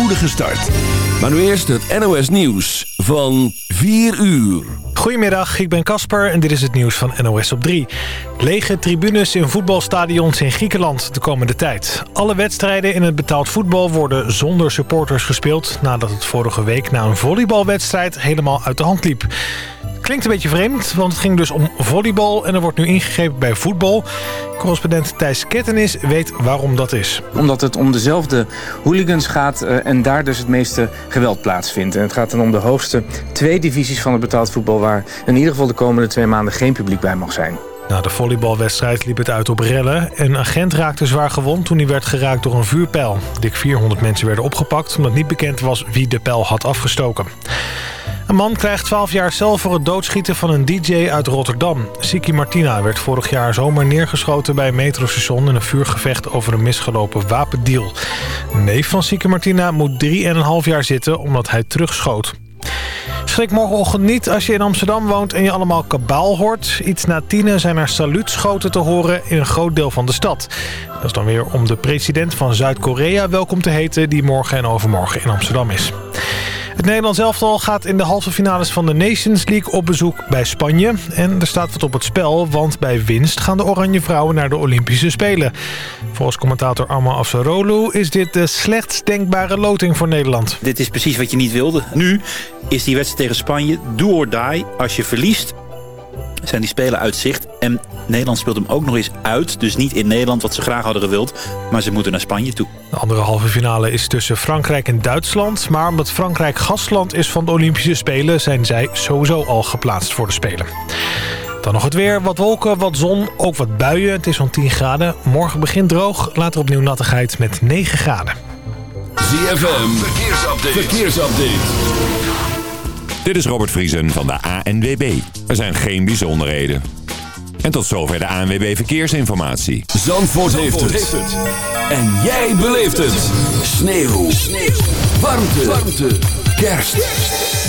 spoedige start. Maar nu eerst het NOS Nieuws van 4 uur. Goedemiddag, ik ben Casper en dit is het nieuws van NOS op 3. Lege tribunes in voetbalstadions in Griekenland de komende tijd. Alle wedstrijden in het betaald voetbal worden zonder supporters gespeeld... nadat het vorige week na een volleybalwedstrijd helemaal uit de hand liep. Klinkt een beetje vreemd, want het ging dus om volleybal... en er wordt nu ingegrepen bij voetbal. Correspondent Thijs Kettenis weet waarom dat is. Omdat het om dezelfde hooligans gaat uh, en daar dus het meeste geweld plaatsvindt. En het gaat dan om de hoogste twee divisies van het betaald voetbal... waar in ieder geval de komende twee maanden geen publiek bij mag zijn. Na de volleybalwedstrijd liep het uit op rellen. Een agent raakte zwaar gewond toen hij werd geraakt door een vuurpijl. Dik 400 mensen werden opgepakt omdat niet bekend was wie de pijl had afgestoken. Een man krijgt 12 jaar cel voor het doodschieten van een DJ uit Rotterdam. Siki Martina werd vorig jaar zomer neergeschoten bij een metrostation... in een vuurgevecht over een misgelopen wapendeal. Neef van Siki Martina moet 3,5 jaar zitten omdat hij terugschoot. Schrik morgenochtend niet als je in Amsterdam woont en je allemaal kabaal hoort. Iets na tienen zijn er saluutschoten te horen in een groot deel van de stad. Dat is dan weer om de president van Zuid-Korea welkom te heten... die morgen en overmorgen in Amsterdam is. Het Nederlands elftal gaat in de halve finales van de Nations League op bezoek bij Spanje. En er staat wat op het spel, want bij winst gaan de Oranje Vrouwen naar de Olympische Spelen. Volgens commentator Arma Afsarolu is dit de slechtst denkbare loting voor Nederland. Dit is precies wat je niet wilde. Nu is die wedstrijd tegen Spanje do or die. Als je verliest, zijn die spelen uit zicht. En Nederland speelt hem ook nog eens uit. Dus niet in Nederland, wat ze graag hadden gewild. Maar ze moeten naar Spanje toe. De andere halve finale is tussen Frankrijk en Duitsland. Maar omdat Frankrijk gastland is van de Olympische Spelen... zijn zij sowieso al geplaatst voor de Spelen. Dan nog het weer. Wat wolken, wat zon, ook wat buien. Het is zo'n 10 graden. Morgen begint droog. Later opnieuw nattigheid met 9 graden. ZFM, verkeersupdate. verkeersupdate. Dit is Robert Vriesen van de ANWB. Er zijn geen bijzonderheden. En tot zover de ANWB Verkeersinformatie. Zandvoort, Zandvoort heeft, het. En jij beleeft het. Sneeuw. Sneeuw. Warmte. Warmte. Kerst.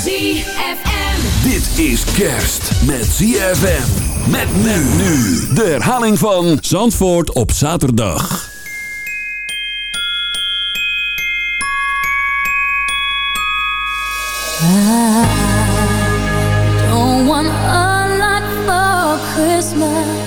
ZFM. Dit is kerst met ZFM. Met men nu. De herhaling van Zandvoort op zaterdag. I for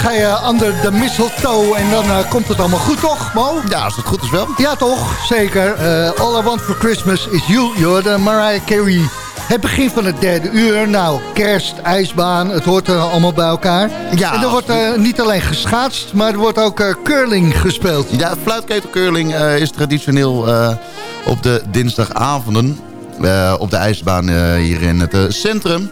ga je under de mistletoe en dan uh, komt het allemaal goed, toch, Mo? Ja, als het goed is wel. Ja, toch? Zeker. Uh, All I Want For Christmas Is You, the Mariah Carey. Het begin van het derde uur. Nou, kerst, ijsbaan, het hoort uh, allemaal bij elkaar. Ja, en er wordt uh, niet alleen geschaatst, maar er wordt ook uh, curling gespeeld. Ja, fluitketelcurling is traditioneel op de dinsdagavonden op de ijsbaan hier in het centrum.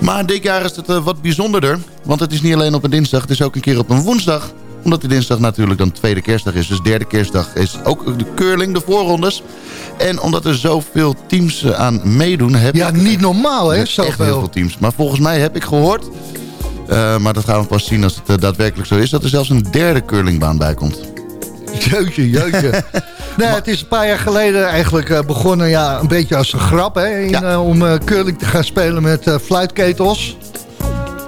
Maar dit jaar is het wat bijzonderder, want het is niet alleen op een dinsdag, het is ook een keer op een woensdag omdat de dinsdag natuurlijk dan tweede kerstdag is. Dus derde kerstdag is ook de curling, de voorrondes. En omdat er zoveel teams eh, aan meedoen... Heb ja, niet normaal hè, zoveel. Echt heel veel teams. Maar volgens mij heb ik gehoord... Uh, maar dat gaan we pas zien als het uh, daadwerkelijk zo is... dat er zelfs een derde curlingbaan bij komt. Jeutje, jeutje. nee, het is een paar jaar geleden eigenlijk uh, begonnen ja, een beetje als een grap... Hè, in, ja. om curling te gaan spelen met fluitketels.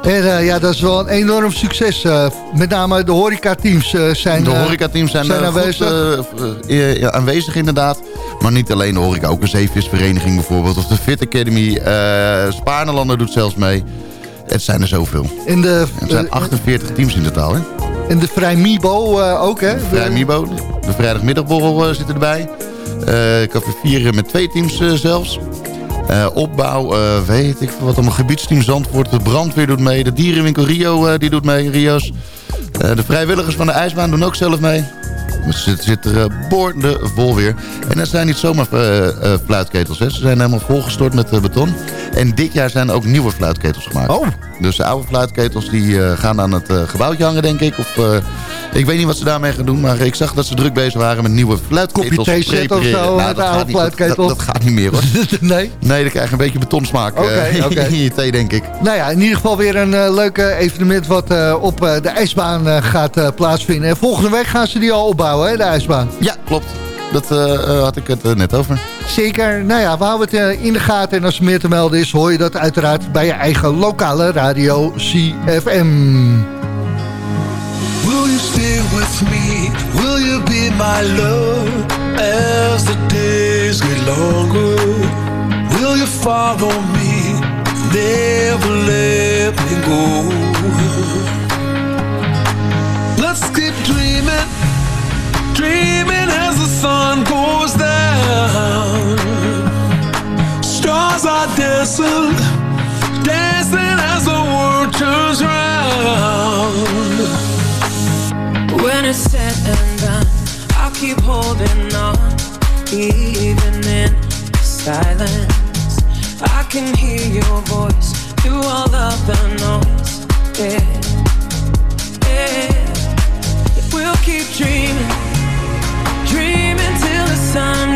En uh, ja, dat is wel een enorm succes. Uh, met name de horecateams uh, zijn De horecateams zijn, zijn aanwezig. Goed, aanwezig inderdaad. Maar niet alleen de horeca, ook een zeevisvereniging bijvoorbeeld. Of de Fit Academy. Spaarnelander doet zelfs mee. Het zijn er zoveel. In de, er zijn 48 teams in totaal, hè? En de Vrijmibo ook, hè? De Vrijmibo, de vrijdagmiddagborrel zit erbij. ik heb vier met twee teams zelfs. Uh, opbouw, uh, weet ik wat allemaal. Gebiedsteam Zandvoort, de brandweer doet mee. De dierenwinkel Rio uh, die doet mee, Rio's. de vrijwilligers van de ijsbaan doen ook zelf mee. Het zit er boordevol weer. En dat zijn niet zomaar fluitketels. Hè. Ze zijn helemaal volgestort met beton. En dit jaar zijn ook nieuwe fluitketels gemaakt. Oh. Dus de oude fluitketels die gaan aan het gebouwtje hangen, denk ik. Of ik weet niet wat ze daarmee gaan doen, maar ik zag dat ze druk bezig waren met nieuwe fluitketels. Kopje thee of zo, nou, dat, gaat niet, dat, dat, gaat niet meer hoor. nee? Nee, dan krijg je een beetje betonsmaak okay, uh, okay. in je thee, denk ik. Nou ja, in ieder geval weer een uh, leuk evenement wat uh, op de ijsbaan gaat plaatsvinden. En volgende week gaan ze die al opbouwen, hè, de ijsbaan. Ja, klopt. Dat had ik het net over. Zeker. Nou ja, we houden het in de gaten. En als er meer te melden is, hoor je dat uiteraard bij je eigen lokale radio CFM. With me? Will you be my love as the days get longer? Will you follow me? Never let me go. Let's keep dreaming, dreaming as the sun goes down. Stars are dancing, dancing as the world turns round. When it's said and done, I'll keep holding on, even in silence. I can hear your voice through all of the noise. Yeah, yeah. We'll keep dreaming, dreaming till the sun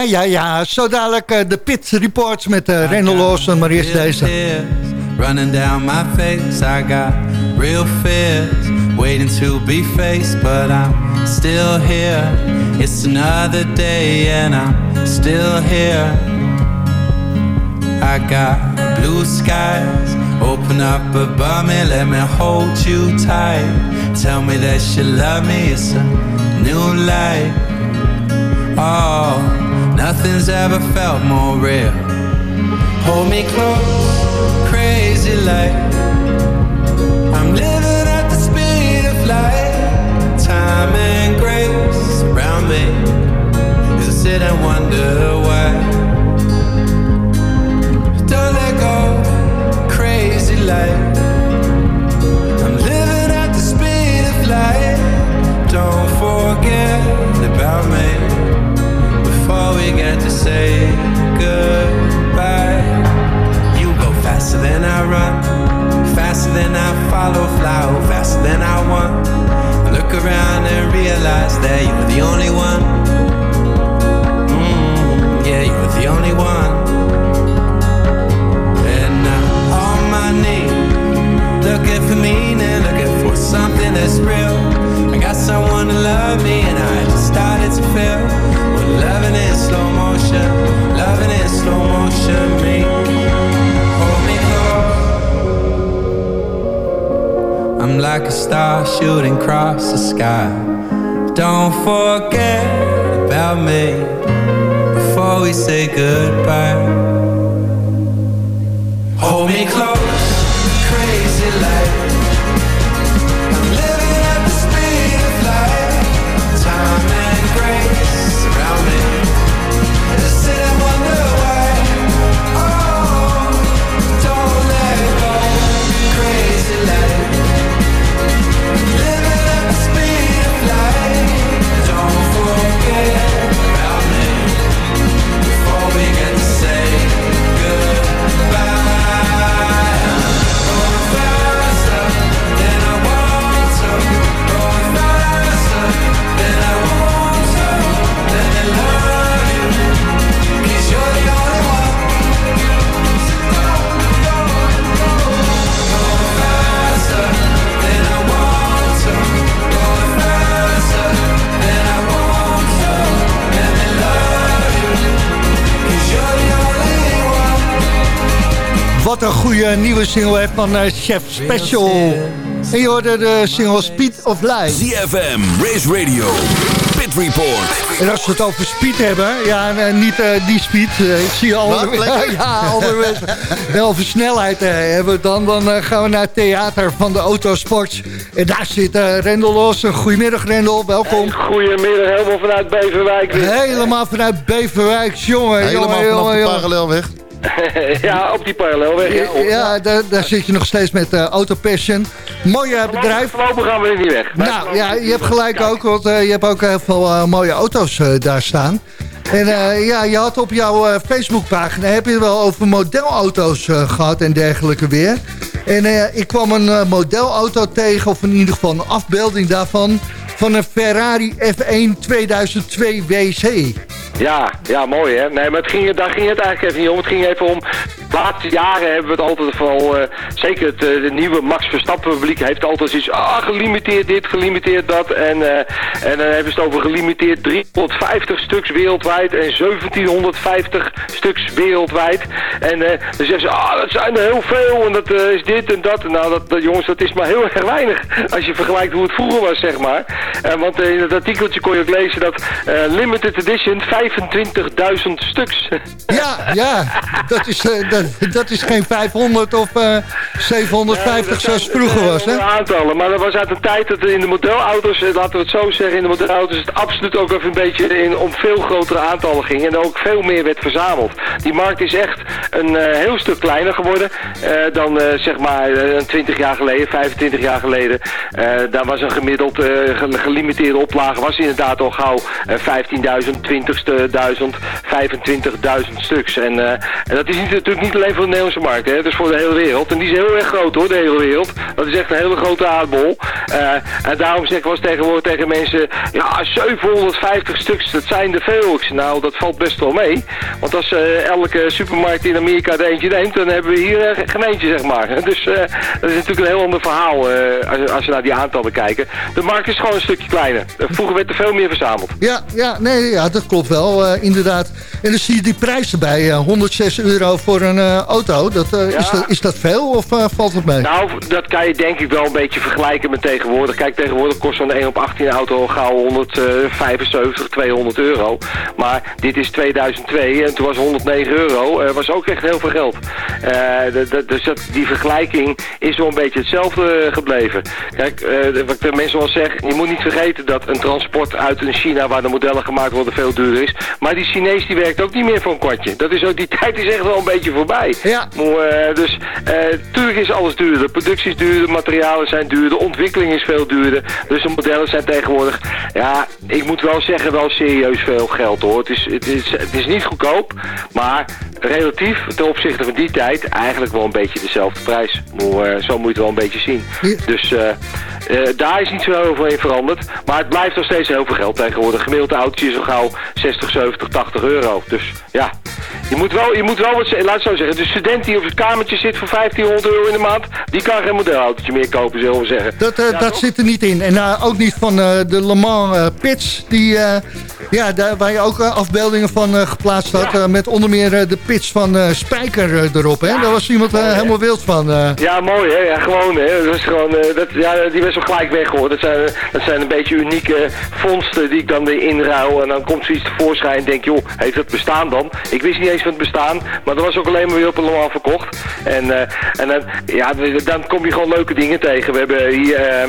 Ja, ja, ja. Zo dadelijk uh, de Pit Reports met uh, Rendel Lawson. Maar eerst deze. running down my face. I got real fears waiting to be faced, but I'm still here. It's another day and I'm still here. I got blue skies open up above me, let me hold you tight. Tell me that you love me, it's a new light. Oh, nothing's ever felt more real. Hold me close, crazy like I'm living at the speed of light. Time and grace around me as I sit and wonder why. Don't let go, crazy like I'm living at the speed of light. Don't forget about me we to say goodbye. You go faster than I run, faster than I follow, fly oh, faster than I want. I look around and realize that you're the only one. Mm, yeah, you're the only one. And I'm on my knees, looking for meaning, looking for something that's real. I got someone to love me, and I just started to feel what loving in slow motion, loving in slow motion. Me, hold me close. I'm like a star shooting across the sky. Don't forget about me before we say goodbye. Hold me close, Een goede nieuwe single heeft van eh, Chef Special. En je hoorde de single Speed of Life. ZFM, Race Radio, Pit Report. En als we het over speed hebben, ja, en, eh, niet eh, die speed. eh, ik zie je al. Ja, alweer. Wel over snelheid eh, hebben we dan. Dan eh, gaan we naar het theater van de autosport. En daar zit eh, Rendel Los. Goedemiddag Rendel, welkom. Goedemiddag, helemaal vanuit Beverwijk weer. Helemaal vanuit Beverwijk, jongen. Helemaal jongen, vanaf jongen, de jongen. parallelweg. ja, op die parallelweg. Ja, daar, daar zit je nog steeds met eh Autopassion. Mooi eh, bedrijf. Voorlopig gaan we er niet weg. Nou ja, je hebt gelijk ook, want eh, je hebt ook heel veel mooie auto's daar staan. En ja, je had op jouw Facebookpagina, heb je wel over modelauto's eh, gehad en dergelijke weer. En ik kwam een modelauto tegen, of in ieder geval een afbeelding daarvan, van een Ferrari F1 2002 WC. Ja, ja, mooi hè. Nee, maar het ging, daar ging het eigenlijk even niet om. Het ging even om... De laatste jaren hebben we het altijd vooral... eh, zeker het eh, nieuwe Max Verstappen publiek heeft altijd iets... Ah, gelimiteerd dit, gelimiteerd dat. En, eh, en dan hebben ze het over gelimiteerd 350 stuks wereldwijd... en 1750 stuks wereldwijd. En dan zeggen ze... Ah, dat zijn er heel veel. En dat is dit en dat. Nou, dat, dat, jongens, dat is maar heel erg weinig. Als je vergelijkt hoe het vroeger was, zeg maar. Want in het artikeltje kon je ook lezen dat... limited edition 25.000 stuks. Ja, ja, dat is, dat is geen 500 of eh, 750 zoals het vroeger was, hè? aantallen, maar dat was uit een tijd dat in de modelauto's, eh, laten we het zo zeggen, in de modelauto's het absoluut ook even een beetje in, om veel grotere aantallen ging en ook veel meer werd verzameld. Die markt is echt een eh, heel stuk kleiner geworden eh, dan eh, zeg maar eh, 20 jaar geleden, 25 jaar geleden. Eh, daar was een gemiddeld eh, ge- gelimiteerde oplage, was inderdaad al gauw eh, 15.000, 20.000, 25.000 stuks. En, eh, en dat is natuurlijk niet niet alleen voor de Nederlandse markt, hè. Het is voor de hele wereld. En die is heel erg groot hoor, de hele wereld. Dat is echt een hele grote aardbol. Eh, en daarom zeg ik wel eens tegenwoordig tegen mensen... Ja, 750 stuks, dat zijn er veel. Nou, dat valt best wel mee. Want als eh, elke supermarkt in Amerika er eentje neemt... dan hebben we hier eh, geen eentje, zeg maar. Dus dat is natuurlijk een heel ander verhaal als, als je naar die aantallen kijkt. De markt is gewoon een stukje kleiner. Vroeger werd er veel meer verzameld. Ja, ja, nee, ja dat klopt wel, inderdaad. En dan zie je die prijs erbij, eh, 106 euro voor een eh, auto. Dat, eh, is, dat, is dat veel of eh, valt het mee? Nou, dat kan je denk ik wel een beetje vergelijken met tegenwoordig. Kijk, tegenwoordig kost zo'n 1 op 18 auto al gauw 175, 200 euro. Maar dit is 2002 en toen was 109 euro. was ook echt heel veel geld. Dus dat, die vergelijking is wel een beetje hetzelfde gebleven. Kijk, wat ik de mensen wel zeg, je moet niet vergeten dat een transport uit een China waar de modellen gemaakt worden veel duurder is. Maar die Chinees die werkt ook niet meer voor een kwartje. Dat is ook, die tijd is echt wel een beetje voorbij. Ja. Maar, eh, dus eh tuurlijk is alles duurder. De productie is duurder, materialen zijn duurder, de ontwikkeling is veel duurder. Dus de modellen zijn tegenwoordig, ja, ik moet wel zeggen, wel serieus veel geld hoor. Het is, het is, het is niet goedkoop, maar relatief ten opzichte van die tijd eigenlijk wel een beetje dezelfde prijs. Maar, eh, zo moet je het wel een beetje zien. Dus eh, eh, daar is niet zo heel veel in veranderd. Maar het blijft nog steeds heel veel geld tegenwoordig. Gemiddelde autootje is al gauw 60, 70, 80 euro. Dus ja, je moet wel, je moet wel wat, laat het zo zeggen. De student die op het kamertje zit voor 1500 euro in de maand, die kan geen modelautootje meer kopen, zullen we zeggen. Dat, Ja, dat toch? zit er niet in. En ook niet van de Le Mans pits, die, ja, daar, waar je ook afbeeldingen van geplaatst had. met onder meer de pits van eh, Spijker eh, erop. Hè? Daar was iemand eh, helemaal wild van. Ja, mooi hè. Ja, gewoon hè. Dat is gewoon, dat, ja, die was wel gelijk weg hoor. Dat zijn, dat zijn een beetje unieke vondsten die ik dan weer inruil. En dan komt zoiets tevoorschijn en denk, joh, heeft dat bestaan dan? Ik wist niet eens van het bestaan, maar dat was ook alleen maar weer op een normaal verkocht. En, en dan, ja, dan kom je gewoon leuke dingen tegen. We hebben hier...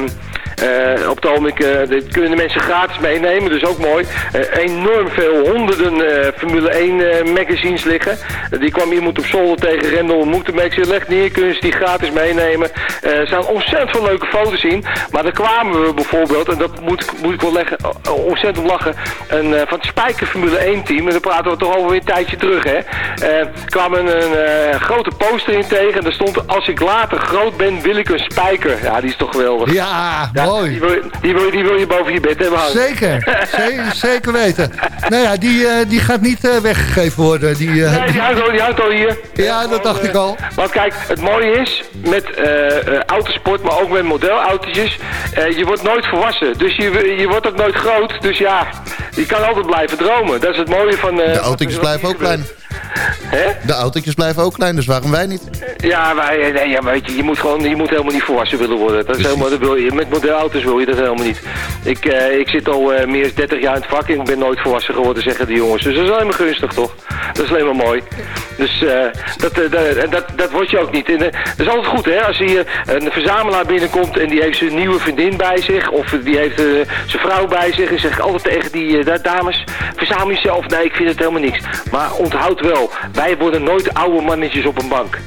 eh, op het ogenblik eh, dit kunnen de mensen gratis meenemen, dus ook mooi. Eh, enorm veel honderden eh, Formule 1 eh, magazines liggen. Die kwam iemand op zolder tegen Rendel Moetenbeek. Ik zei, leg neer, kunnen ze die gratis meenemen. Eh, er staan ontzettend veel leuke foto's in. Maar dan kwamen we bijvoorbeeld, en dat moet, ik- moet ik wel leggen, ontzettend om lachen, een, eh, van het Spijker Formule 1 team. En dan praten we toch alweer een tijdje terug, hè. Eh kwam een, een eh, grote poster in tegen. En daar stond, als ik later groot ben, wil ik een spijker. Ja, die is toch geweldig. Ja, Ja, mooi. Die wil, je- die, wil, die wil je boven je bed hebben hangen. Zeker, Ze- zeker weten. Nou ja, die, eh, die gaat niet eh, weggegeven worden. Die, eh, Nee, die hangt, al, die hangt al hier. Ja, dat dacht ik al. Want kijk, het mooie is met eh, eh, autosport, maar ook met modelautootjes, eh, je wordt nooit volwassen. Dus je, je wordt ook nooit groot. Dus ja, je kan altijd blijven dromen. Dat is het mooie van... eh, De autootjes blijven ook klein. De autootjes blijven ook klein, dus waarom wij niet? Ja, maar, eh, nee, ja, maar weet je, je moet gewoon, je moet helemaal niet volwassen willen worden. Dat is helemaal, dat wil je, met modelauto's wil je dat helemaal niet. Ik, eh, ik zit al eh, meer dan 30 jaar in het vak en ik ben nooit volwassen geworden, zeggen die jongens. Dus dat is alleen maar gunstig, toch? Dat is alleen maar mooi. Dus eh, dat, eh, dat, en dat, dat word je ook niet. En, eh, dat is altijd goed, hè? Als hier een verzamelaar binnenkomt en die heeft zijn nieuwe vriendin bij zich, of die heeft eh, zijn vrouw bij zich, en zeg ik altijd tegen die eh, da- dames, verzamel jezelf. Nee, ik vind het helemaal niks. Maar onthoud wel, wij worden nooit oude mannetjes op een bank.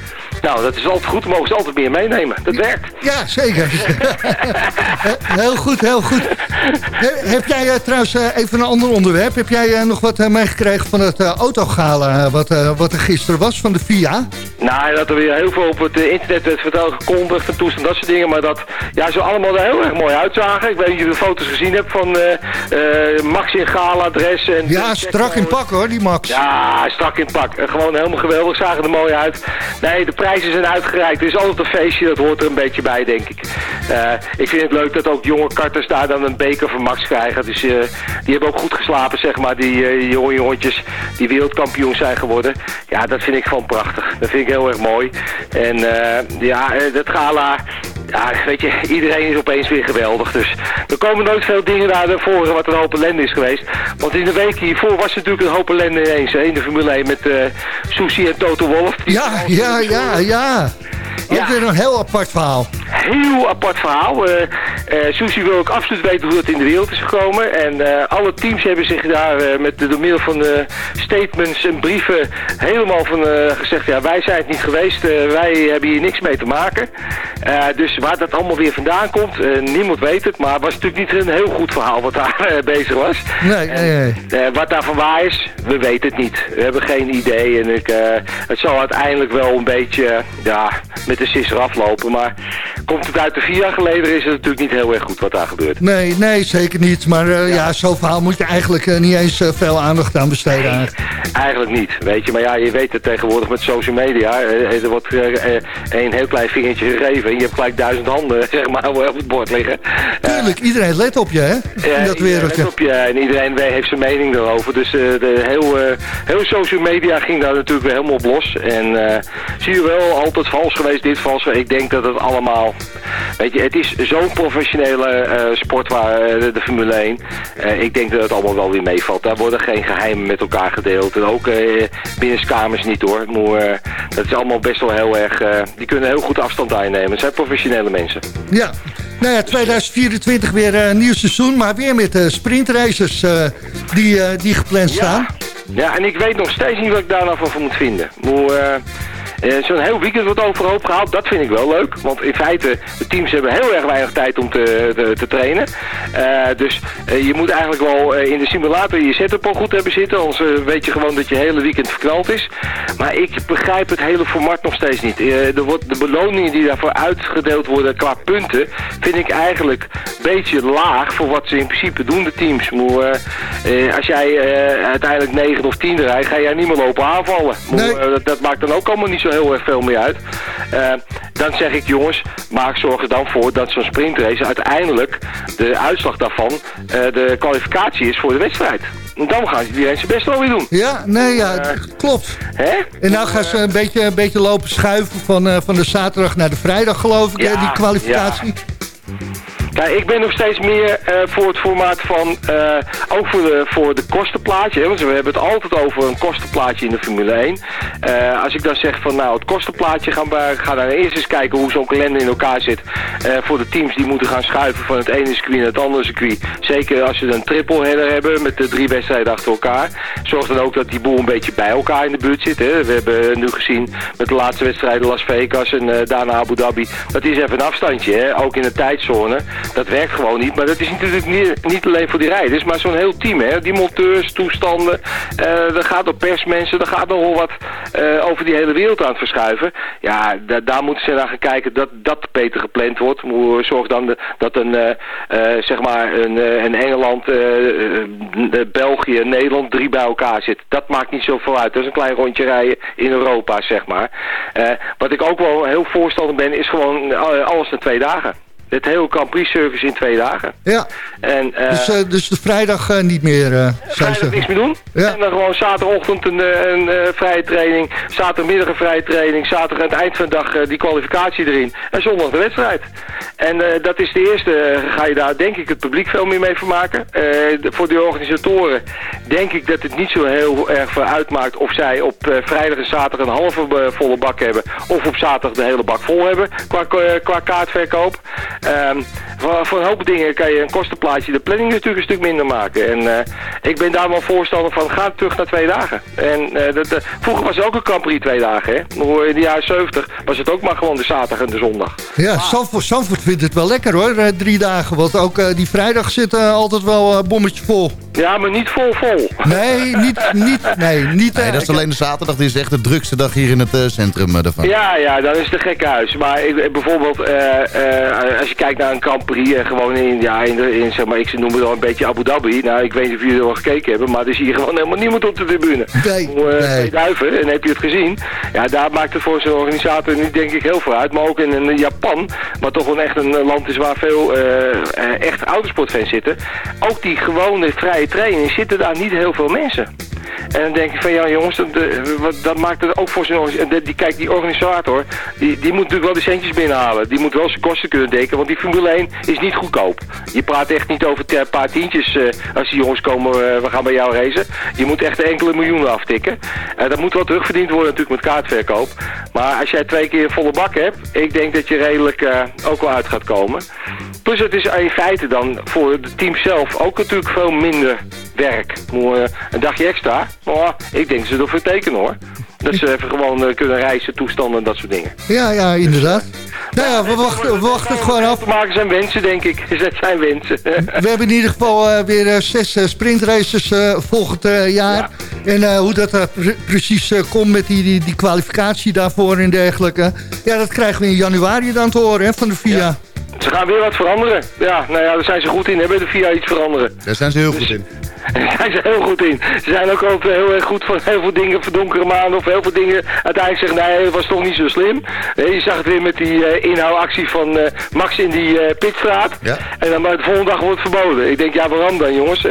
Nou, dat is altijd goed, we mogen ze altijd meer meenemen. Dat werkt. Ja, zeker. heel goed, heel goed. He- heb jij eh, trouwens eh, even een ander onderwerp? Heb jij eh, nog wat meegekregen van het autogala wat, wat er gisteren was van de FIA? Nou, dat er weer heel veel op het internet werd verteld, gekondigd en toestand, dat soort dingen. Maar dat ja, ze allemaal er heel erg mooi uitzagen. Ik weet niet of je de foto's gezien hebt van Max in gala dress. En Ja, strak in pak hoor, die Max. Ja, strak in pak. Gewoon helemaal geweldig, zagen er mooi uit. Nee, de prijzen zijn uitgereikt. Er is altijd een feestje, dat hoort er een beetje bij, denk ik. Eh, ik vind het leuk dat ook jonge karters daar dan een beker van Max krijgen. Dus eh, die hebben ook goed geslapen, zeg maar, die eh, jonge jongetjes die wereldkampioen zijn geworden. Ja, dat vind ik gewoon prachtig. Dat vind ik heel erg mooi. En ja, dat gala... Ja, weet je, iedereen is opeens weer geweldig. Dus er komen nooit veel dingen naar voren wat een hoop ellende is geweest. Want in de week hiervoor was er natuurlijk een hoop ellende ineens. Hè, in de Formule 1 met eh Susie en Toto Wolff. Ja, ja, ja, ja. Ook Ja. weer een heel apart verhaal. heel apart verhaal. Eh eh Susie wil ook absoluut weten hoe dat in de wereld is gekomen. En eh, alle teams hebben zich daar met de, door middel van de statements en brieven helemaal van gezegd... ja, wij zijn het niet geweest, wij hebben hier niks mee te maken. Dus waar dat allemaal weer vandaan komt, niemand weet het. Maar het was natuurlijk niet een heel goed verhaal wat daar bezig was. Nee, nee, nee. Wat daarvan waar is, we weten het niet. We hebben geen idee. En ik, het zal uiteindelijk wel een beetje ja, met de sisser aflopen. Maar komt het uit de vier jaar geleden, is het natuurlijk niet heel erg goed wat daar gebeurt. Nee, nee, zeker niet. Maar eh, ja, zo'n verhaal moet je eigenlijk eh, niet eens eh, veel aandacht aan besteden. eigenlijk. Eigenlijk niet, weet je. Maar ja, je weet het tegenwoordig met social media. er wordt een heel klein vingertje gegeven. En je hebt gelijk duizend handen, zeg maar, op het bord liggen. Tuurlijk, iedereen let op je, hè? In dat wereldje. let op je en iedereen heeft zijn mening erover. Dus de heel, heel social media ging daar natuurlijk weer helemaal op los. En zie je wel, altijd vals geweest, dit vals. Ik denk dat het allemaal... Weet je, het is zo'n professionele eh, sport waar eh, de, Formule 1. Eh, ik denk dat het allemaal wel weer meevalt. Daar worden geen geheimen met elkaar gedeeld. En ook binnenskamers niet hoor. Maar, dat is allemaal best wel heel erg... die kunnen heel goed afstand aannemen. Het zijn professionele mensen. Ja. Nou ja, 2024 weer een nieuw seizoen, maar weer met sprintraces eh, die, die gepland staan. Ja, en ik weet nog steeds niet wat ik daar nou van moet vinden. Eh, Zo'n heel weekend wordt overhoop gehaald, dat vind ik wel leuk. Want in feite, de teams hebben heel erg weinig tijd om te, te, te trainen. Eh, dus eh, je moet eigenlijk wel eh, in de simulator je setup al goed hebben zitten. Anders eh, weet je gewoon dat je hele weekend verknald is. Maar ik begrijp het hele format nog steeds niet. Eh, er wordt, de beloningen die daarvoor uitgedeeld worden qua punten... vind ik eigenlijk een beetje laag voor wat ze in principe doen, de teams. Maar, eh, eh, als jij eh, uiteindelijk 9 of 10 rijdt, ga jij niet meer lopen aanvallen. Maar, eh, dat, dat maakt dan ook allemaal niet zo heel erg veel meer uit. Eh, dan zeg ik, jongens, maak zorg er dan voor dat zo'n sprintrace uiteindelijk de uitslag daarvan eh, de kwalificatie is voor de wedstrijd. En dan gaat iedereen zijn best wel weer doen. Ja, nee, ja, klopt. Hè? En nou gaan ze een beetje, een beetje lopen schuiven van, eh, van de zaterdag naar de vrijdag, geloof ik, hè, Ja, die kwalificatie. Kijk, ik ben nog steeds meer eh, voor het formaat van, eh, ook voor de, voor de kostenplaatje. Hè, want we hebben het altijd over een kostenplaatje in de Formule 1. Eh, als ik dan zeg van nou, het kostenplaatje, gaan we, ga dan eerst eens kijken hoe zo'n kalender in elkaar zit. eh, voor de teams die moeten gaan schuiven van het ene circuit naar het andere circuit. Zeker als ze een triple header hebben met de drie wedstrijden achter elkaar. Zorg dan ook dat die boel een beetje bij elkaar in de buurt zit. Hè. We hebben nu gezien met de laatste wedstrijden Las Vegas en eh, daarna Abu Dhabi. Dat is even een afstandje, hè. ook in de tijdzone. Dat werkt gewoon niet. Maar dat is natuurlijk niet, niet alleen voor die rijders, maar zo'n team. Hè. Die monteurs, toestanden. eh er gaat op persmensen, er gaat nogal wat eh, over die hele wereld aan het verschuiven. Ja, da- daar moeten ze naar gaan kijken dat dat beter gepland wordt. Mo- Zorg dan dat een, eh, eh, zeg maar een, eh, een Engeland, eh, eh, België, Nederland drie bij elkaar zit. Dat maakt niet zoveel uit. Dat is een klein rondje rijden in Europa, zeg maar. Eh, wat ik ook wel heel voorstander ben, is gewoon eh, alles in twee dagen. Het hele Grand Prix service in twee dagen. Ja, En, eh, dus, eh, dus de vrijdag eh, niet meer, Vrijdag niks meer doen. En dan gewoon zaterdagochtend een, een vrije training. Zaterdagmiddag een vrije training. Zaterdag aan het eind van de dag die kwalificatie erin. En zondag de wedstrijd. En dat is de eerste. ga je daar denk ik het publiek veel meer mee vermaken. De- voor de organisatoren denk ik dat het niet zo heel erg veel uitmaakt of zij op vrijdag en zaterdag een halve volle bak hebben. Of op zaterdag de hele bak vol hebben qua, qua kaartverkoop. Ehm, voor, voor een hoop dingen kan je een kostenplaatje de planning natuurlijk een stuk minder maken. En eh, ik ben daar wel voorstander van, ga terug naar twee dagen. En eh, dat, eh, vroeger was het ook een Grand Prix twee dagen, hè. Maar in de jaren 70 was het ook maar gewoon de zaterdag en de zondag. Ja, Zandvoort, Zandvoort vindt het wel lekker hoor, eh, drie dagen. Want ook eh, die vrijdag zit altijd wel een bommetje vol. Ja, maar niet vol vol. Nee, niet, niet, nee, niet. Nee, dat is alleen de zaterdag. Die is echt de drukste dag hier in het centrum daarvan. Ja, ja, dan is het een gekke huis. Maar ik, bijvoorbeeld, eh, eh, als je kijkt naar een Grand Prix, eh, gewoon in, ja, in, in zeg maar, ik noem het al een beetje Abu Dhabi. Nou, ik weet niet of jullie er al gekeken hebben, maar er zie je gewoon helemaal niemand op de tribune. Nee, eh, twee duiven, en heb je het gezien? Ja, daar maakt het voor zo'n organisator niet denk ik heel veel uit. Maar ook in, in Japan, wat toch wel echt een land is waar veel eh, eh, echt autosportfans zitten. Ook die gewone vrije training zitten daar niet heel veel mensen. En dan denk ik van ja jongens, dat, eh, dat maakt het ook voor zo'n... en Die, kijk, die organisator, die, die moet natuurlijk wel de centjes binnenhalen. Die moet wel zijn kosten kunnen dekken, want die Formule 1 is niet goedkoop. Je praat echt niet over een paar tientjes eh, als die jongens komen, eh, we gaan bij jou racen. Je moet echt enkele miljoenen aftikken. En dat moet wel terugverdiend worden natuurlijk met kaartverkoop. Maar als jij twee keer een volle bak hebt, ik denk dat je redelijk ook wel uit gaat komen. Plus het is in feite dan voor het team zelf ook natuurlijk veel minder werk. Een dagje extra, maar ik denk dat ze ervoor tekenen hoor. Dat ze even gewoon eh, kunnen reizen, toestanden en dat soort dingen. Ja, ja, inderdaad. Nou ja, we wachten, we wachten het gewoon af. Te maken zijn wensen, denk ik. Dat zijn wensen. We hebben in ieder geval eh, weer eh, zes eh, sprintraces volgend jaar. En eh, hoe dat er pre- precies komt met die, die, die kwalificatie daarvoor en dergelijke. Ja, dat krijgen we in januari dan te horen hè, van de FIA. Ze gaan weer wat veranderen. Ja, nou ja, daar zijn ze goed in. Hebben de VIA iets veranderen. Daar zijn ze heel goed in. Daar zijn ze heel goed in. Ze zijn ook altijd heel erg goed van heel veel dingen verdonkere maanden of heel veel dingen uiteindelijk zeggen, nee, dat was toch niet zo slim. Je zag het weer met die eh, inhoudactie van eh, Max in die eh, pitstraat. Ja. En dan maar de volgende dag wordt het verboden. Ik denk, ja, waarom dan jongens?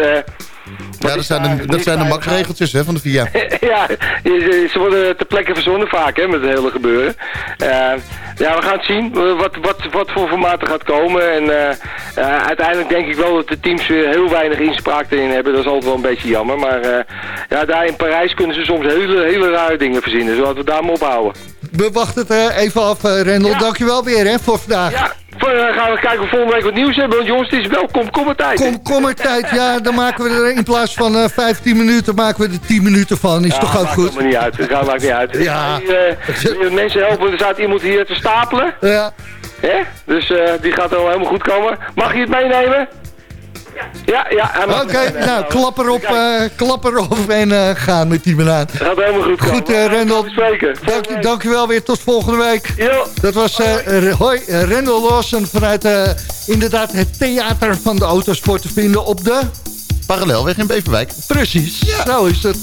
Eh, Ja, dat zijn de, dat zijn de max-regeltjes hè, van de VIA. ja, ze worden ter plekke verzonnen vaak hè, met het hele gebeuren. Eh, ja, we gaan het zien wat, wat, wat voor formaat er gaat komen. En eh, eh, uiteindelijk denk ik wel dat de teams weer heel weinig inspraak erin hebben. Dat is altijd wel een beetje jammer. Maar eh, ja, daar in Parijs kunnen ze soms hele, hele rare dingen verzinnen. Dus laten we daar maar ophouden. We wachten het eh, even af, eh, Rendel. Dankjewel weer hè, voor vandaag. Ja, gaan we kijken of we volgende week wat nieuws hebben. Want jongens, het is wel komkommertijd. hè? Kom, kommertijd, ja, dan maken we er in plaats van eh 15 minuten, maken we er 10 minuten van. Is Ja, toch ook maakt goed? allemaal niet uit. Dat maakt niet uit. Ja. Die, eh, mensen helpen, er staat iemand hier te stapelen. Ja. Hè? Dus eh, die gaat wel helemaal goed komen. Mag je het meenemen? Ja, ja. Oké, nou, klap erop, eh, klap erop en eh, gaan met die banaan. Het gaat helemaal goed komen. Goed, eh, Rendel. Spreken. Dank, dankjewel weer, tot volgende week. Ja. Dat was eh, R- hoi, Rendel Lawson vanuit eh, inderdaad het theater van de autosport te vinden op de... Parallelweg in Beverwijk. Precies, zo is het.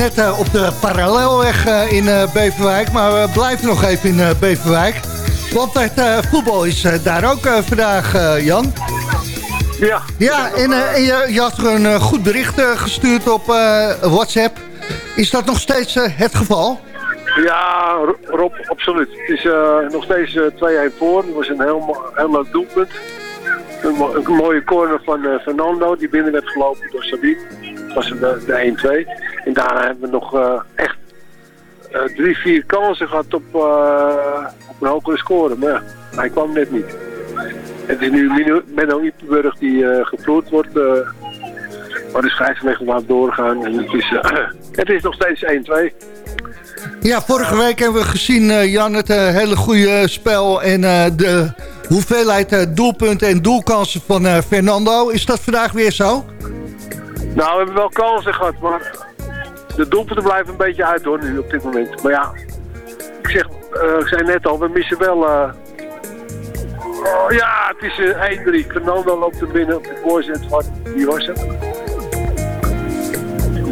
Net eh, op de parallelweg eh, in eh, Beverwijk, maar we blijven nog even in Beverwijk. Want het voetbal is daar ook vandaag, Jan. Ja. Ja, en, je, je had er een goed bericht gestuurd op WhatsApp. Is dat nog steeds het geval? Ja, Ro- Rob, absoluut. Het is nog steeds eh, 2-1 voor. Het was een heel, heel leuk doelpunt. Een, mo- een mooie corner van Fernando, die binnen werd gelopen door Sabine. Dat was de, de 1-2. En daarna hebben we nog eh, echt eh, drie, vier kansen gehad op, eh, op een hogere score. Maar ja, hij kwam net niet. Het is nu Menno Ippenburg die geploerd wordt. maar de scheidsrechter laat doorgaan. En het, is, het is nog steeds 1-2. Ja, vorige week hebben we gezien, Jan, het hele goede spel... en de hoeveelheid doelpunten en doelkansen van Fernando. Is dat vandaag weer zo? Nou, we hebben wel kansen gehad, maar de doelpunten blijven een beetje uit hoor, nu op dit moment. Maar ja, ik zeg, eh, ik zei net al, we missen wel... eh, oh, ja, het is eh 1-3. Fernando loopt er binnen op de voorzet van, wie was het?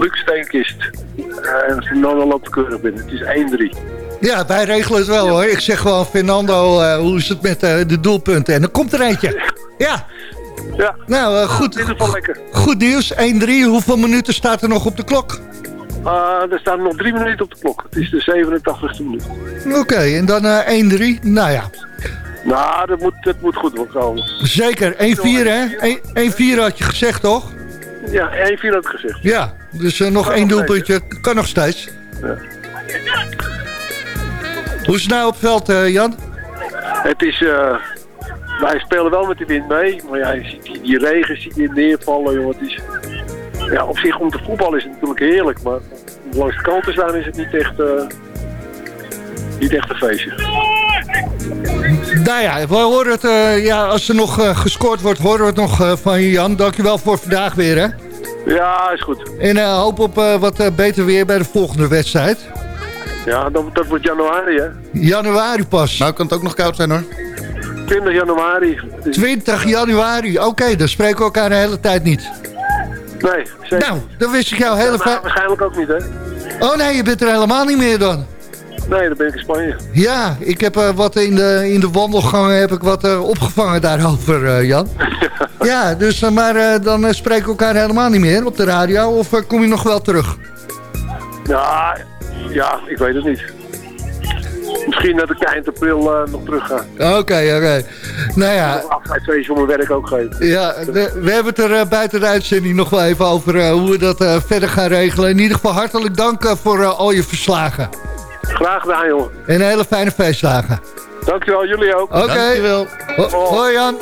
Luc Steenkist. Eh, en Fernando loopt keurig binnen. Het is 1-3. Ja, wij regelen het wel hoor. Ik zeg gewoon, Fernando, eh, hoe is het met eh, de doelpunten? En dan komt er eentje. Ja. Ja. Nou, eh, goed, lekker. goed nieuws. 1-3. Hoeveel minuten staat er nog op de klok? Eh, er staan nog drie minuten op de klok. Het is de 87e minuut. Oké, en dan eh 1-3. Nou ja, Nou, dat moet, dat moet goed worden komen. zeker. 1-4 hè? 1-4 had je gezegd toch? Ja, 1-4 had ik gezegd. Ja, dus eh, nog één doelpuntje. Kan nog steeds. Ja. Hoe is het nou op het veld, Jan? Het is, wij spelen wel met de wind mee, maar ja, je ziet die, die regen zie je neervallen, joh. Het is, ja, op zich om te voetballen is het natuurlijk heerlijk, maar om langs de kant te staan is het niet echt, eh, niet echt een feestje. Nou ja, we horen het, eh, ja, als er nog eh, gescoord wordt, horen we het nog eh, van je, Jan. Dankjewel voor vandaag weer, hè? Ja, is goed. En eh, hoop op eh, wat beter weer bij de volgende wedstrijd. Ja, dat, dat wordt januari, hè. Januari pas. Nou kan het ook nog koud zijn hoor. 20 januari. Het is- 20 januari, oké, dan spreken we elkaar de hele tijd niet. Nee, zeker. Nou, dan wist ik jou Maar fijn... waarschijnlijk ook niet, hè. Oh nee, je bent er helemaal niet meer dan. Nee, dan ben ik in Spanje. Ja, ik heb eh, wat in de, in de wandelgangen heb ik wat eh, opgevangen daarover, eh, Jan. ja, dus maar dan spreken we elkaar helemaal niet meer op de radio. Of kom je nog wel terug? Ja, ja, ik weet het niet. Misschien dat ik eind april eh, nog terug ga. Oké, oké. Nou ja, Een afscheidsfeestje voor mijn werk ook geven. ja we, we hebben het er eh, buiten de uitzending nog wel even over eh, hoe we dat verder gaan regelen. In ieder geval hartelijk dank voor al je verslagen. Graag gedaan, joh. En hele fijne feestdagen. Dankjewel, jullie ook. Oké. Dankjewel. Ho- hoi Jan.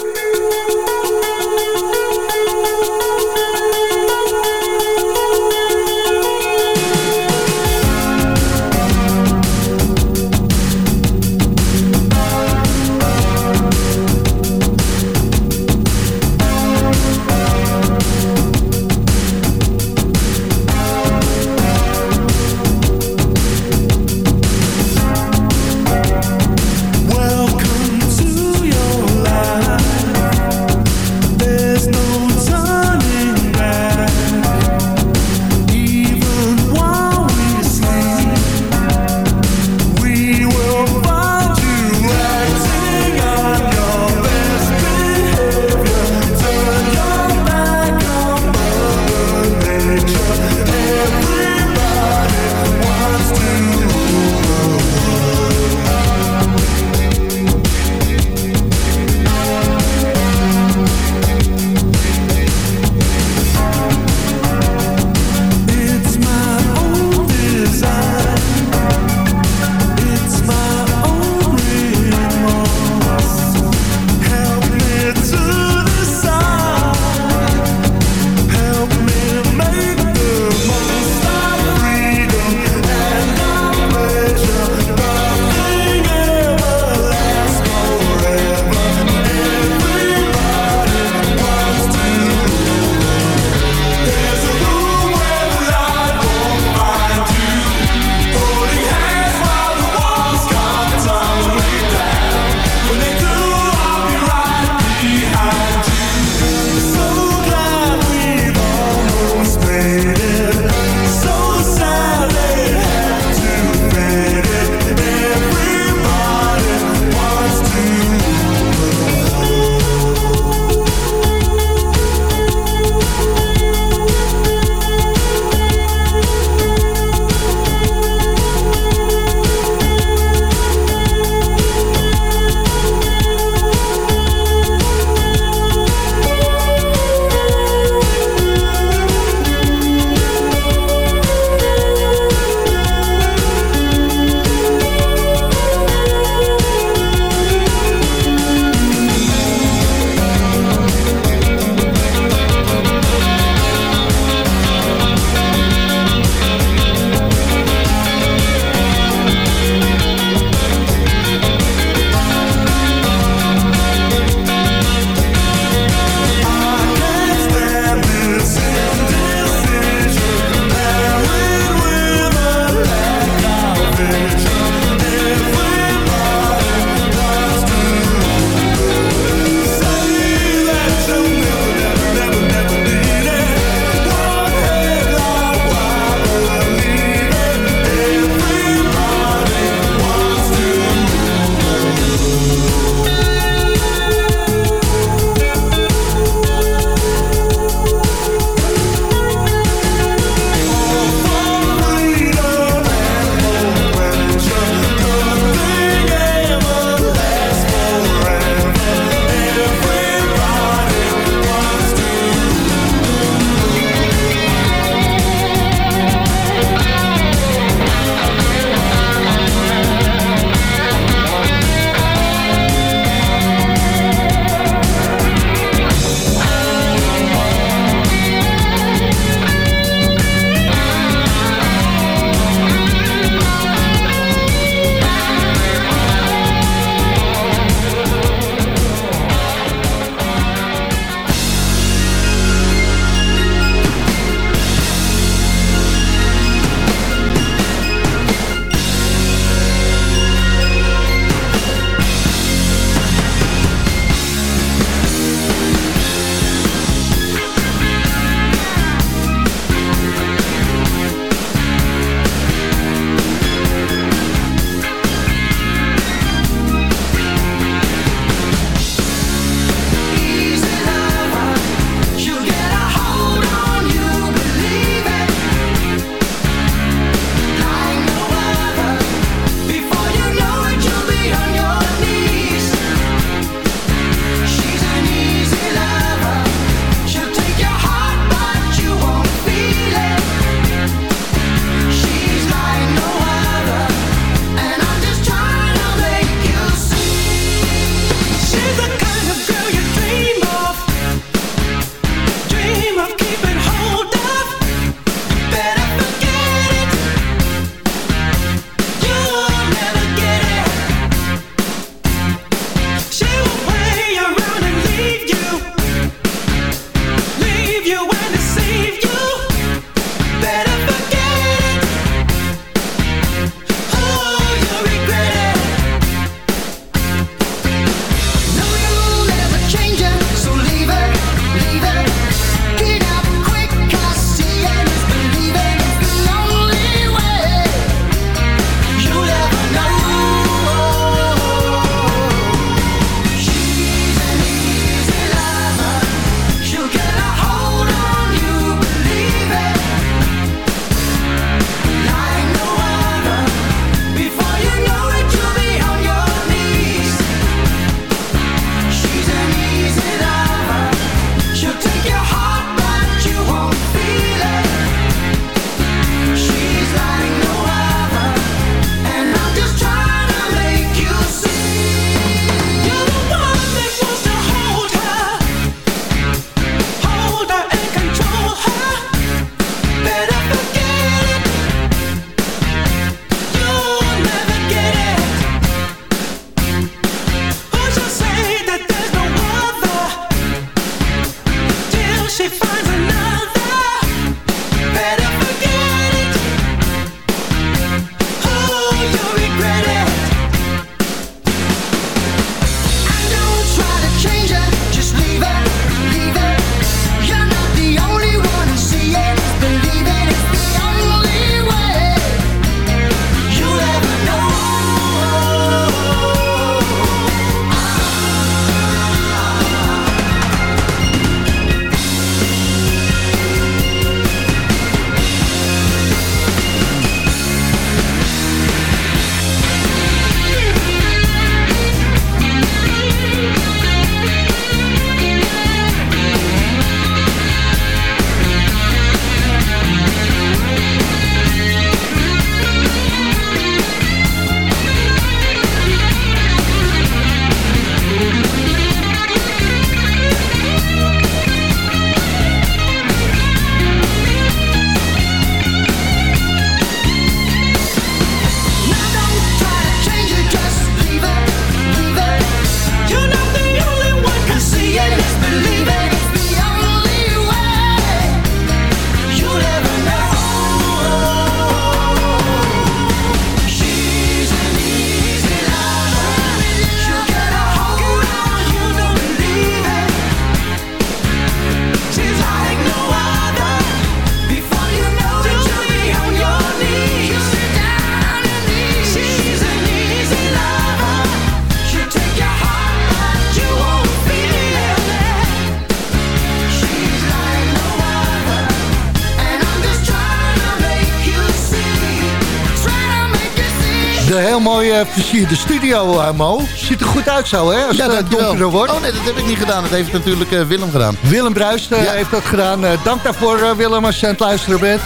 Versierde studio, uh, Mo. Ziet er goed uit zo, hè? Als Ja, het dankjewel. donkerder wordt. Oh nee, dat heb ik niet gedaan. Dat heeft natuurlijk eh, Willem gedaan. Willem Bruist heeft dat gedaan. Dank daarvoor, Willem, als je aan het luisteren bent.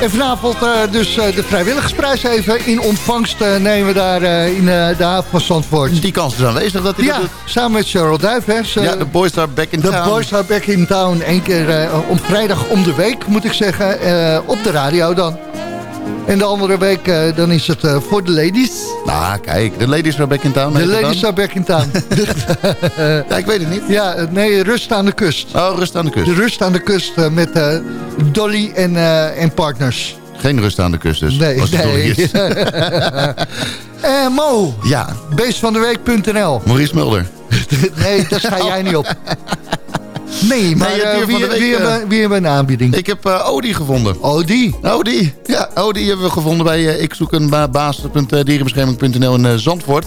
En vanavond dus de vrijwilligersprijs even in ontvangst nemen we daar in de haven van Zandvoort. Die kans is aanwezig dat hij ja, dat doet. samen met Cheryl Duif. Hè. Ze, Ja, de boys are back in de town. boys are back in town. Eén keer om vrijdag om de week, moet ik zeggen. Op de radio dan. En de andere week uh, dan is het uh, voor de ladies. Nou, kijk, de ladies are back in town. De ladies are back in town. ja, ik weet het niet. Ja, nee, rust aan de kust. Oh, rust aan de kust. De rust aan de kust uh, met Dolly en, en partners. Geen rust aan de kust dus. Nee, als het nee. is. uh, Mo, ja. beestvandeweek.nl Maurice Mulder. nee, daar sta jij niet op. Nee, maar Nee, uh, wie, week, hebben, wie hebben een aanbieding? Ik heb uh, Odie gevonden. Odie? Odie. Ja, Odie hebben we gevonden bij uh, ik zoek een baas.dierenbescherming.nl in Zandvoort.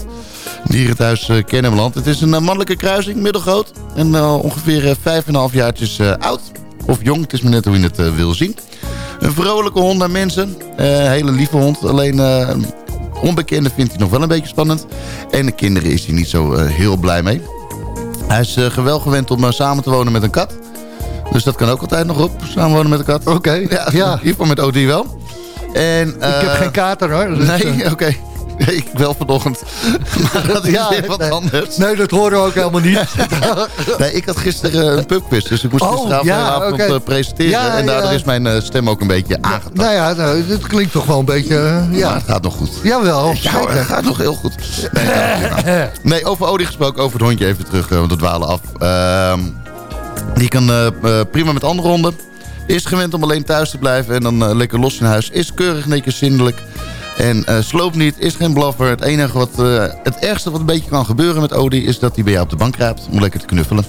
Dierenthuis Kennemerland. Het is een mannelijke kruising, middelgroot. En ongeveer 5,5 jaartjes oud. Of jong, het is maar net hoe je het wil zien. Een vrolijke hond naar mensen. Hele lieve hond. Alleen onbekende vindt hij nog wel een beetje spannend. En de kinderen is hij niet zo heel blij mee. Hij is uh, wel gewend om uh, samen te wonen met een kat. Dus dat kan ook altijd nog op, samenwonen met een kat. Oké, okay, ja. ja. In ieder geval met Odie wel. En, uh, ik heb geen kater hoor. Dus, nee, oké. Okay. ik wel vanochtend. Maar dat is ja, weer wat nee. anders. Nee, dat horen we ook helemaal niet. nee, ik had gisteren een pubquiz. Dus ik moest oh, gisteravond ja, okay. presenteren. Ja, en daardoor is mijn uh, stem ook een beetje aangetast. Nou ja, nou, dit klinkt toch wel een beetje... Uh, ja. Maar het gaat nog goed. Jawel, ja, het gaat nog heel goed. Nee, nee over Odie gesproken, over het hondje even terug, want we dwalen af. Uh, die kan prima met andere honden. Is gewend om alleen thuis te blijven en dan lekker los in huis. Is keurig netjes zindelijk. En uh, sloopt niet, is geen blaffer. Het enige wat, uh, het ergste wat een beetje kan gebeuren met Odie... is dat hij bij jou op de bank kruipt om lekker te knuffelen.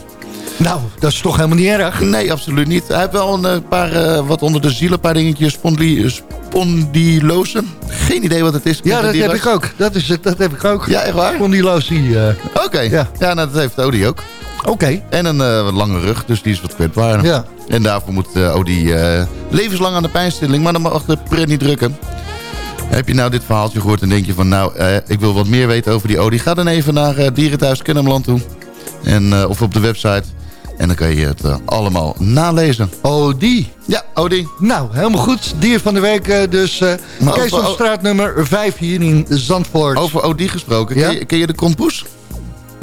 Nou, dat is toch helemaal niet erg? Nee, absoluut niet. Hij heeft wel een paar, uh, wat onder de ziel, een paar dingetjes. Spondylose. Geen idee wat het is. Ja, dat heb ik ook. Dat, is het, dat heb ik ook. Ja, echt waar? Spondylose. Uh. Oké. Okay. Ja. ja, nou, dat heeft Odie ook. Oké. Okay. En een uh, lange rug, dus die is wat kwetsbaar. Ja. En daarvoor moet Odie uh, levenslang aan de pijnstilling. Maar dan mag de pret niet drukken. Heb je nou dit verhaaltje gehoord en denk je van... nou, uh, ik wil wat meer weten over die Odie... ga dan even naar uh, Dierenthuis Kennemerland toe. En, uh, of op de website. En dan kan je het uh, allemaal nalezen. Odie? Ja, Odie. Nou, helemaal goed. Dier van de week dus. Uh, Kees op straat nummer 5 hier in Zandvoort. Over Odie gesproken. Ja? Ken, je, ken je de krompoes?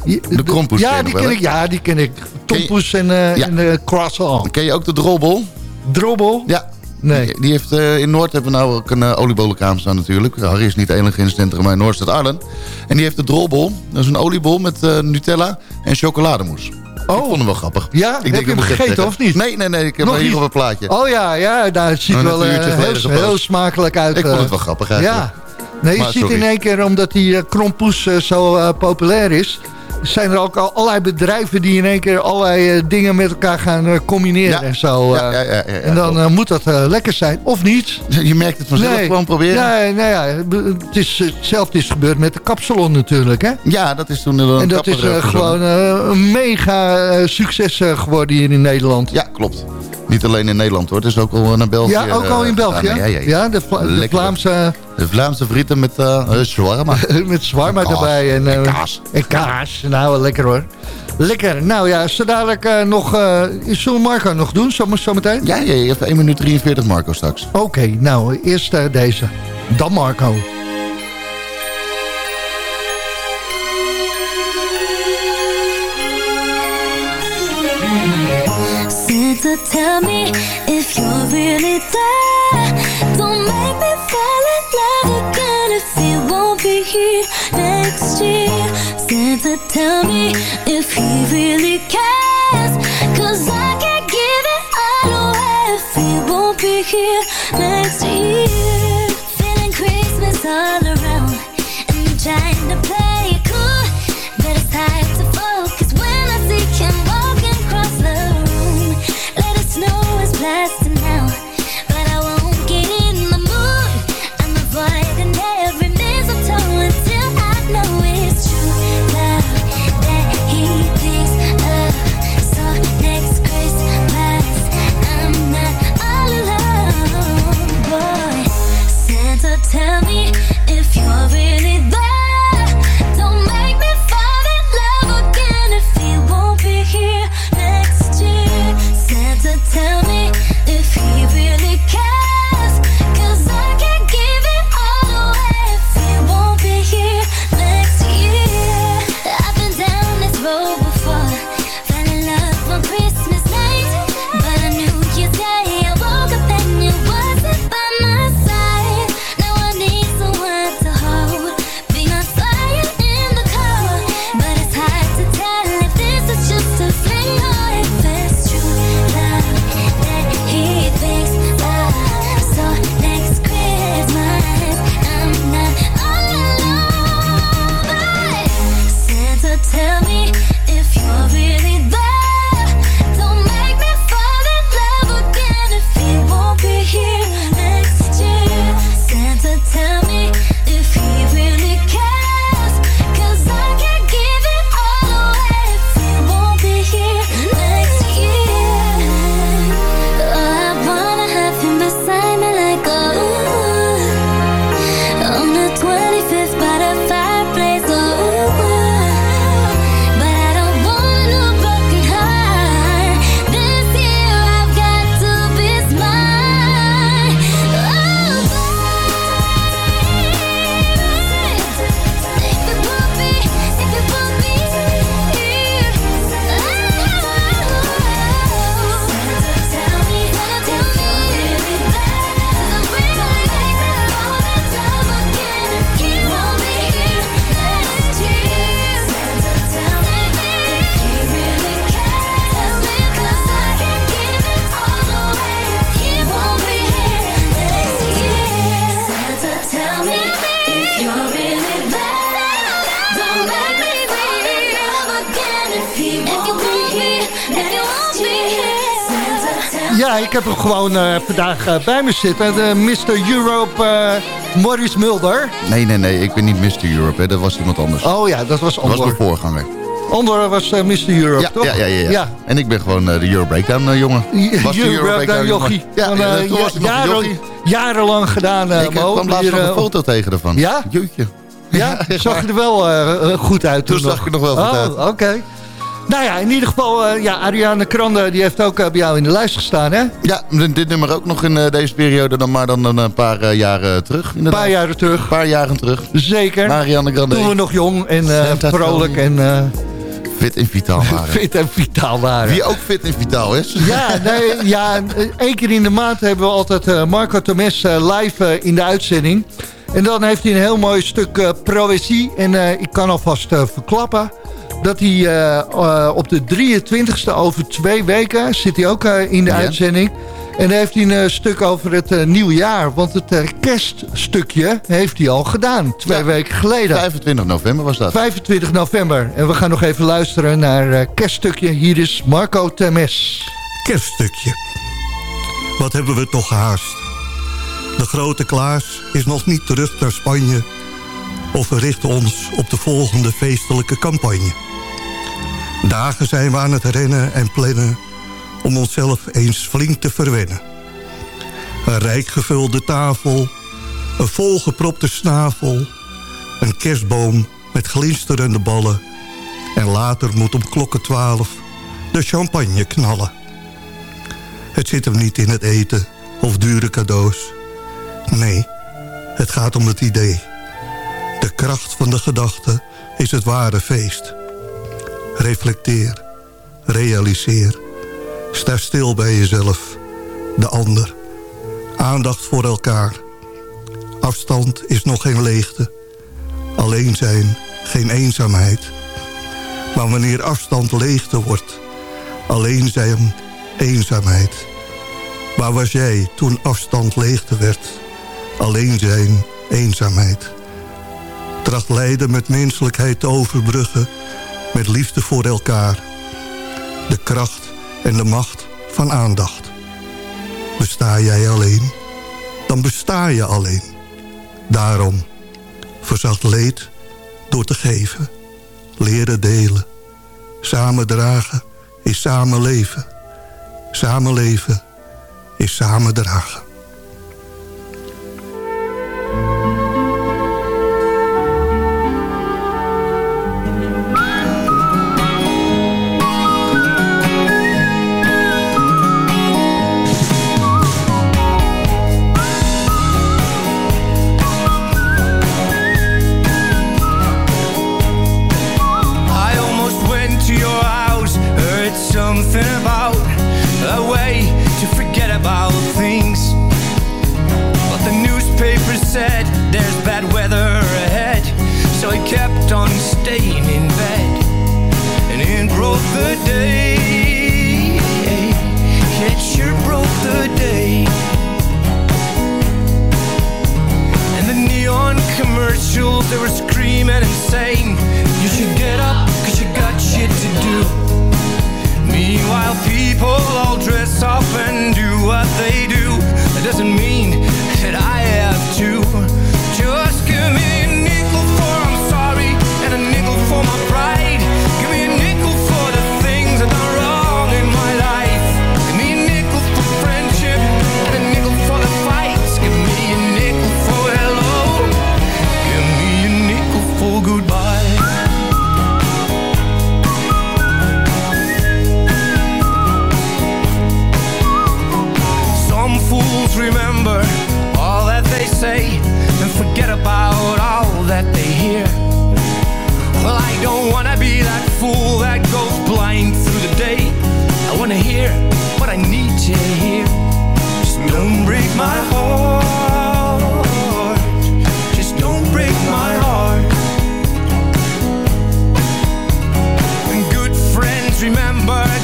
De, krompoes ja, die ken ik, ja, die ken ik. Tompoes en, uh, ja. en croissant. Ken je ook de drobbel? Drobbel? Ja. Nee. Die, die heeft, uh, in Noord hebben we nou ook een uh, oliebolenkraam staan natuurlijk. Harry is niet enig in het centrum, maar in Noord staat Arlen. En die heeft de drobbel. Dat is een oliebol met uh, Nutella en chocolademousse. Oh. Ik vond hem wel grappig. Ja? ik heb je hem gegeten of niet? Nee, nee, nee. Ik heb hem hier op een plaatje. Oh ja, ja. Daar het ziet Nou, wel heel, heel, smakelijk uit. Ik vond het wel grappig eigenlijk. Ja. Nee, je maar, ziet sorry. in één keer, omdat die krompoes zo populair is zijn er ook al allerlei bedrijven die in één keer allerlei uh, dingen met elkaar gaan uh, combineren en zo. Ja, ja, ja, en dan moet dat lekker zijn, of niet. Je merkt het vanzelf, nee. gewoon proberen. Nee, nou ja, het is, hetzelfde is gebeurd met de kapsalon natuurlijk, hè? Ja, dat is toen... Een en dat is gewoon een mega succes geworden hier in Nederland. Ja, klopt. Niet alleen in Nederland hoor, het is ook al naar België. Ja, ook al in België? Ja, ja, ja, ja. de, Vla de Vlaamse... De Vlaamse frieten met uh, zwarma. met zwarma erbij. En, en, kaas. En kaas. Nou, lekker hoor. Lekker. Nou ja, zo dadelijk uh, nog... Uh, zullen we Marco nog doen, zo, zo meteen? Ja, ja, je hebt 1 minuut 43 Marco straks. Oké, okay, nou, eerst uh, deze. Dan Marco. Santa, tell me if you're really there. Don't make me fall in love again if you won't be here next year. Santa, tell me if he really cares. Heb hem gewoon eh, vandaag eh, bij me zitten. De Mr. Europe, uh, Maurice Mulder. Nee, nee, nee, ik ben niet Mr. Europe. Hè. Dat was iemand anders. Oh ja, dat was Dat Andor. was mijn voorganger. Andor was Mr. Europe, Ja, toch? ja, ja, ja, ja. En ik ben gewoon de Euro Breakdown jongen. Was de Euro Breakdown jongen. jochie. Ja, Van, eh, toen was jaren- jarenlang gedaan, eh, Ik Mo. kwam laatst nog een eh, foto tegen ervan. Ja? Ja, zag je er wel eh, eh, goed uit toen, Toen zag ik er nog wel goed oh, uit. oké. Nou ja, in ieder geval, eh, ja, Ariane Krande die heeft ook eh, bij jou in de lijst gestaan, hè? Ja, dit nummer ook nog in eh, deze periode, dan maar dan een paar jaren terug. Een paar jaren terug. Een paar jaren terug. Zeker. Marianne Grande. Toen we nog jong en vrolijk en Fit en vitaal waren. fit en vitaal waren. Wie ook fit en vitaal is. Ja, nee, ja, één keer in de maand hebben we altijd Marco Tomes live in de uitzending. En dan heeft hij een heel mooi stuk proëzie. En ik kan alvast verklappen dat hij eh, eh, op de 23e over twee weken zit hij ook eh, in de Ja. uitzending. En dan heeft hij een stuk over het eh, nieuwe jaar. Want het kerststukje heeft hij al gedaan. Twee weken geleden. 25 november was dat. 25 november. En we gaan nog even luisteren naar eh kerststukje. Hier is Marco Temes. Kerststukje. Wat hebben we toch gehaast. De grote Klaas is nog niet terug naar Spanje... of we richten ons op de volgende feestelijke campagne. Dagen zijn we aan het rennen en plannen... om onszelf eens flink te verwennen. Een rijk gevulde tafel, een volgepropte snavel... een kerstboom met glinsterende ballen... en later moet om klokken twaalf de champagne knallen. Het zit hem niet in het eten of dure cadeaus. Nee, het gaat om het idee. De kracht van de gedachte is het ware feest. Reflecteer, realiseer. Sta stil bij jezelf, de ander. Aandacht voor elkaar. Afstand is nog geen leegte. Alleen zijn, geen eenzaamheid. Maar wanneer afstand leegte wordt... alleen zijn, eenzaamheid. Waar was jij toen afstand leegte werd? Alleen zijn, eenzaamheid. Tracht lijden met menselijkheid te overbruggen... met liefde voor elkaar. De kracht en de macht van aandacht. Besta jij alleen, dan besta je alleen. Daarom, verzacht leed door te geven. Leren delen. Samen dragen is samen leven. Samen leven is samen dragen.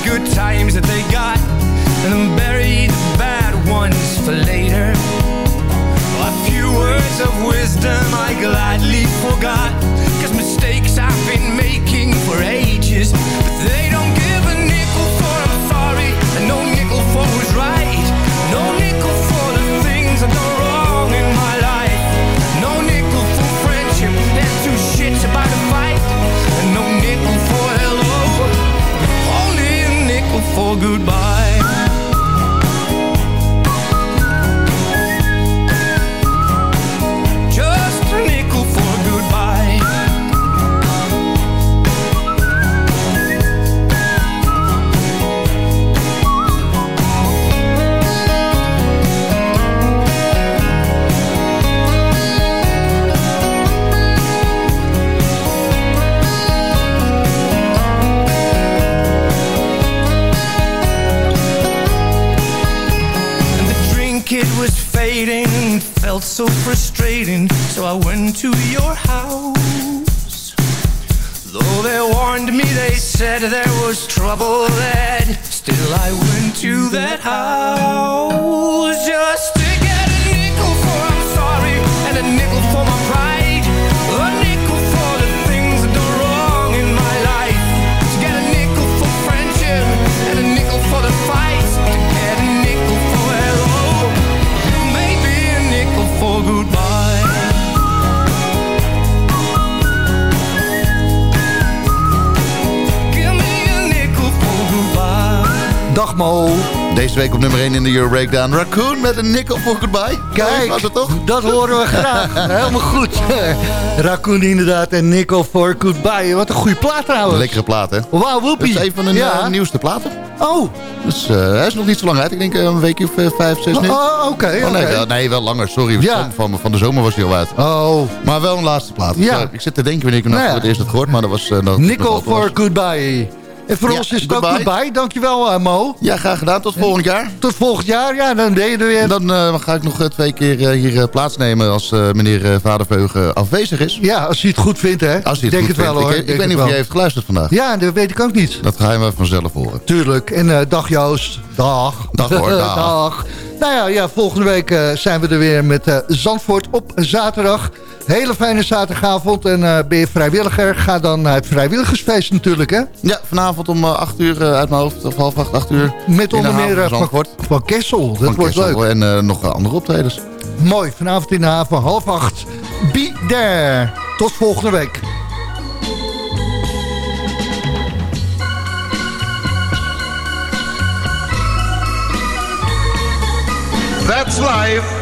good times that they got And then bury the bad ones for later. A few words of wisdom I gladly forgot Cause mistakes I've been making for ages But they don't give a nickel for I'm sorry And no nickel for who's right No nickel for the things I know wrong for goodbye. Frustrating, so I went to your house. Though they warned me, they said there was trouble ahead. Still, I went to that house just Dag Mo. Deze week op nummer 1 in de Euro Breakdown. Raccoon met een nickel voor goodbye. Kijk, was het toch? dat horen we graag. Helemaal goed. Raccoon inderdaad en Nickel for Goodbye. Wat een goede plaat trouwens. Een lekkere plaat, hè? Wauw, woepie. Dat is een van de Ja. eh, nieuwste platen. Oh. Dus eh, hij is nog niet zo lang uit. Ik denk eh, een weekje of vijf, zes nu. Oh, oké, Oh, nee, wel, nee, wel langer. Sorry. Ja. Van, van de zomer was hij al uit. Oh. Maar wel een laatste plaat. Ja. Ik zit te denken wanneer ik hem nou Nou voor het eerst had gehoord. Maar dat was... Nickel for Goodbye. En voor Ja, ons is het ook goodbye. goodbye. Dankjewel eh, Mo. Ja, graag gedaan. Tot volgend jaar. Tot volgend jaar. Ja, dan ben je er weer. Dan eh, ga ik nog eh, twee keer hier plaatsnemen als meneer Vaderveugen afwezig is. Ja, als hij het goed vindt, hè? Als hij het Denk goed het wel, vindt. hoor. Ik, ik weet niet of jij heeft geluisterd vandaag. Ja, dat weet ik ook niet. Dat ga je maar vanzelf horen. Tuurlijk. En dag Joost. Dag. Dag hoor, dag. dag. Nou ja, ja, volgende week zijn we er weer met Zandvoort op zaterdag. Hele fijne zaterdagavond. En eh, ben je vrijwilliger? Ga dan naar het vrijwilligersfeest natuurlijk, hè? Ja, vanavond om eh, 8 uur eh, uit mijn hoofd, of half acht, 8 uur. Met onder meer van eh, van, Zandvoort. van Kessel. Dat Van wordt Kessel leuk. En eh, nog andere optredens. Mooi. Vanavond in de haven, half acht. Be there. Tot volgende week. That's life.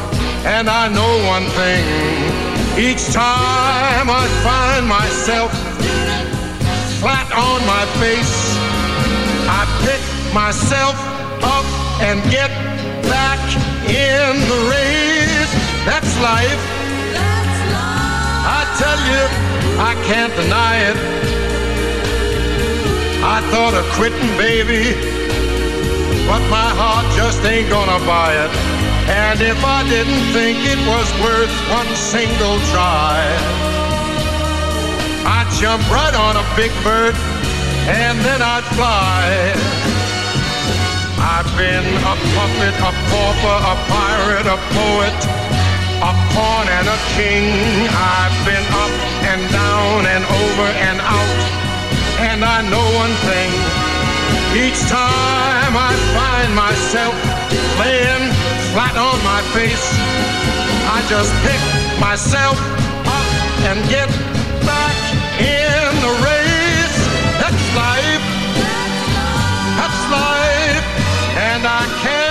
And I know one thing. Each time I find myself flat on my face, I pick myself up and get back in the race. That's life. I tell you, I can't deny it. I thought of quitting, baby, but my heart just ain't gonna buy it. And if I didn't think it was worth one single try, I'd jump right on a big bird and then I'd fly. I've been a puppet, a pauper, a pirate, a poet, a pawn and a king. I've been up and down and over and out. And I know one thing. Each time I find myself laying flat on my face, I just pick myself up and get back in the race. That's life. That's life. And I can't.